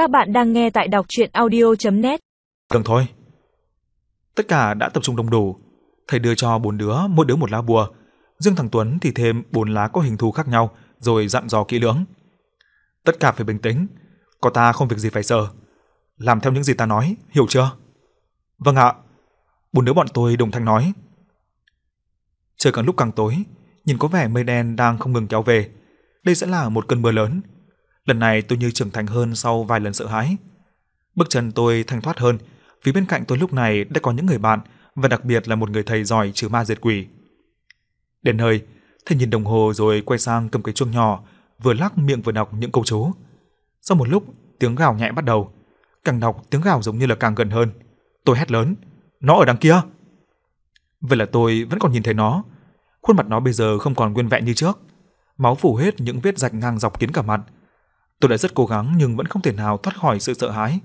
Các bạn đang nghe tại đọc chuyện audio.net cần vâng thôi. Tất cả đã tập trung đông đủ. Thầy đưa cho bốn đứa mỗi đứa một lá bùa. Riêng thằng Tuấn thì thêm bốn lá có hình thù khác nhau rồi dặn dò kỹ lưỡng. Tất cả phải bình tĩnh. Có ta không việc gì phải sợ. Làm theo những gì ta nói, hiểu chưa? Vâng ạ. Bốn đứa bọn tôi đồng thanh nói. Trời càng lúc càng tối, nhìn có vẻ mây đen đang không ngừng kéo về. Đây sẽ là một cơn mưa lớn. Lần này tôi như trưởng thành hơn sau vài lần sợ hãi. Bước chân tôi thanh thoát hơn, vì bên cạnh tôi lúc này đã có những người bạn và đặc biệt là một người thầy giỏi trừ ma diệt quỷ. Đến nơi, thầy nhìn đồng hồ rồi quay sang cầm cái chuông nhỏ, vừa lắc miệng vừa đọc những câu chú. Sau một lúc, tiếng gào nhẹ bắt đầu. Càng đọc, tiếng gào giống như là càng gần hơn. Tôi hét lớn, nó ở đằng kia. Vậy là tôi vẫn còn nhìn thấy nó. Khuôn mặt nó bây giờ không còn nguyên vẹn như trước. Máu phủ hết những vết rạch ngang dọc kín cả mặt. Tôi đã rất cố gắng nhưng vẫn không thể nào thoát khỏi sự sợ hãi.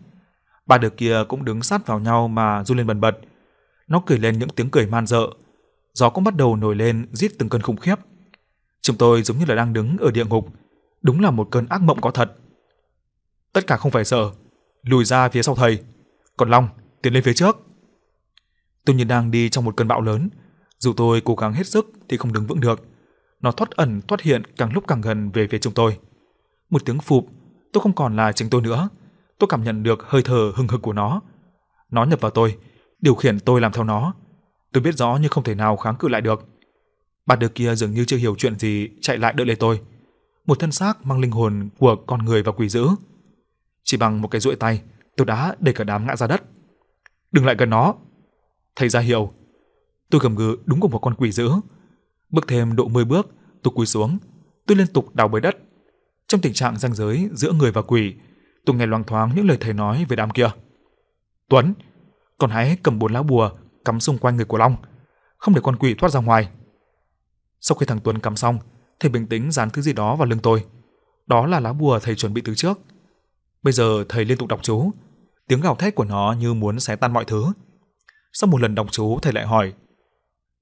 Ba đứa kia cũng đứng sát vào nhau mà run lên bần bật. Nó cười lên những tiếng cười man dợ. Gió cũng bắt đầu nổi lên giết từng cơn khủng khiếp. Chúng tôi giống như là đang đứng ở địa ngục. Đúng là một cơn ác mộng có thật. Tất cả không phải sợ. Lùi ra phía sau thầy. Còn Long, tiến lên phía trước. Tôi như đang đi trong một cơn bão lớn. Dù tôi cố gắng hết sức thì không đứng vững được. Nó thoát ẩn thoát hiện càng lúc càng gần về phía chúng tôi. Một tiếng phụp, tôi không còn là chính tôi nữa. Tôi cảm nhận được hơi thở hừng hực của nó. Nó nhập vào tôi, điều khiển tôi làm theo nó. Tôi biết rõ nhưng không thể nào kháng cự lại được. Bà đứa kia dường như chưa hiểu chuyện gì chạy lại đợi lấy tôi. Một thân xác mang linh hồn của con người và quỷ dữ. Chỉ bằng một cái duỗi tay, tôi đã để cả đám ngã ra đất. Đừng lại gần nó. Thầy ra hiệu. Tôi gầm gừ đúng của một con quỷ dữ. Bước thêm độ 10 bước, tôi cúi xuống. Tôi liên tục đào bới đất. Trong tình trạng ranh giới giữa người và quỷ, tôi nghe loang thoáng những lời thầy nói về đám kia. Tuấn, con hãy cầm bốn lá bùa cắm xung quanh người của Long, không để con quỷ thoát ra ngoài. Sau khi thằng Tuấn cắm xong, thầy bình tĩnh dán thứ gì đó vào lưng tôi. Đó là lá bùa thầy chuẩn bị từ trước. Bây giờ thầy liên tục đọc chú, tiếng gào thét của nó như muốn xé tan mọi thứ. Sau một lần đọc chú, thầy lại hỏi: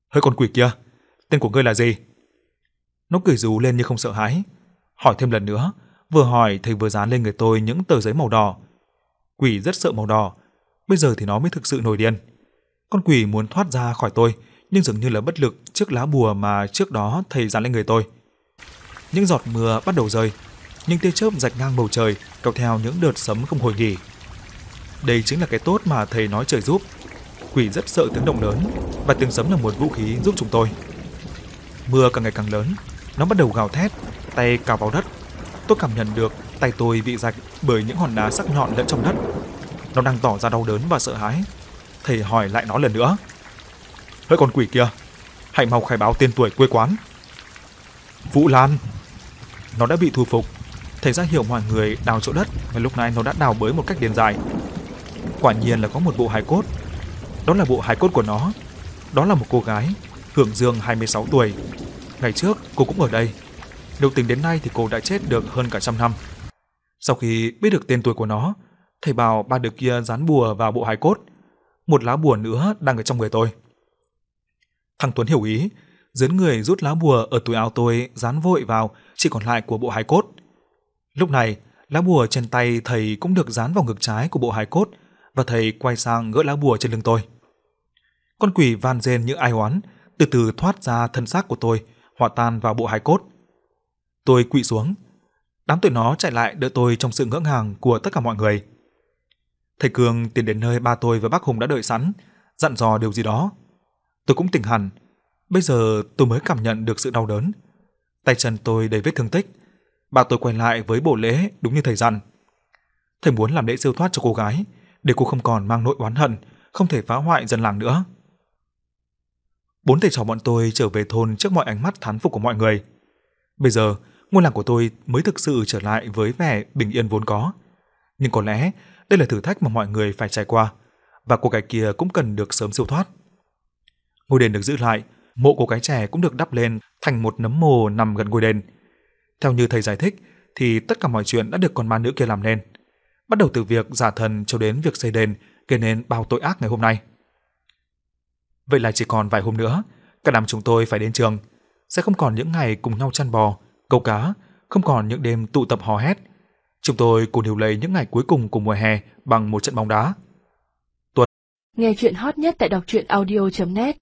"Hơi con quỷ kia, tên của ngươi là gì?" Nó cười rú lên như không sợ hãi, hỏi thêm lần nữa, vừa hỏi thầy vừa dán lên người tôi những tờ giấy màu đỏ. Quỷ rất sợ màu đỏ, bây giờ thì nó mới thực sự nổi điên. Con quỷ muốn thoát ra khỏi tôi, nhưng dường như là bất lực trước lá bùa mà trước đó thầy dán lên người tôi. Những giọt mưa bắt đầu rơi, những tia chớp rạch ngang bầu trời, kéo theo những đợt sấm không hồi nghỉ. Đây chính là cái tốt mà thầy nói trời giúp. Quỷ rất sợ tiếng động lớn, và tiếng sấm là một vũ khí giúp chúng tôi. Mưa càng ngày càng lớn, nó bắt đầu gào thét, tay cào vào đất. Tôi cảm nhận được tay tôi bị rạch bởi những hòn đá sắc nhọn lẫn trong đất. Nó đang tỏ ra đau đớn và sợ hãi. Thầy hỏi lại nó lần nữa. Hỡi con quỷ kia, hãy mau khai báo tên tuổi quê quán. Vũ Lan. Nó đã bị thu phục. Thầy ra hiệu mọi người đào chỗ đất và lúc này nó đã đào bới một cách điền dài. Quả nhiên là có một bộ hài cốt. Đó là bộ hài cốt của nó. Đó là một cô gái, Hưởng Dương 26 tuổi. Ngày trước cô cũng ở đây nếu tính đến nay thì cô đã chết được hơn cả trăm năm. Sau khi biết được tên tuổi của nó, thầy bảo ba đứa kia dán bùa vào bộ hài cốt. Một lá bùa nữa đang ở trong người tôi. Thằng Tuấn hiểu ý, dấn người rút lá bùa ở túi áo tôi dán vội vào chỉ còn lại của bộ hài cốt. Lúc này, lá bùa trên tay thầy cũng được dán vào ngực trái của bộ hài cốt và thầy quay sang gỡ lá bùa trên lưng tôi. Con quỷ van rên như ai oán, từ từ thoát ra thân xác của tôi, hòa tan vào bộ hài cốt. Tôi quỵ xuống. Đám tụi nó chạy lại đỡ tôi trong sự ngỡ ngàng của tất cả mọi người. Thầy Cường tiến đến nơi ba tôi và bác Hùng đã đợi sẵn, dặn dò điều gì đó. Tôi cũng tỉnh hẳn. Bây giờ tôi mới cảm nhận được sự đau đớn. Tay chân tôi đầy vết thương tích. Bà tôi quay lại với bộ lễ đúng như thầy dặn. Thầy muốn làm lễ siêu thoát cho cô gái, để cô không còn mang nỗi oán hận, không thể phá hoại dân làng nữa. Bốn thầy trò bọn tôi trở về thôn trước mọi ánh mắt thán phục của mọi người. Bây giờ, ngôi làng của tôi mới thực sự trở lại với vẻ bình yên vốn có. Nhưng có lẽ đây là thử thách mà mọi người phải trải qua, và cô gái kia cũng cần được sớm siêu thoát. Ngôi đền được giữ lại, mộ của cái trẻ cũng được đắp lên thành một nấm mồ nằm gần ngôi đền. Theo như thầy giải thích, thì tất cả mọi chuyện đã được con ma nữ kia làm nên. Bắt đầu từ việc giả thần cho đến việc xây đền gây nên bao tội ác ngày hôm nay. Vậy là chỉ còn vài hôm nữa, cả đám chúng tôi phải đến trường. Sẽ không còn những ngày cùng nhau chăn bò, câu cá, không còn những đêm tụ tập hò hét. Chúng tôi cùng hiểu lấy những ngày cuối cùng của mùa hè bằng một trận bóng đá. Nghe chuyện hot nhất tại đọc truyện audio.net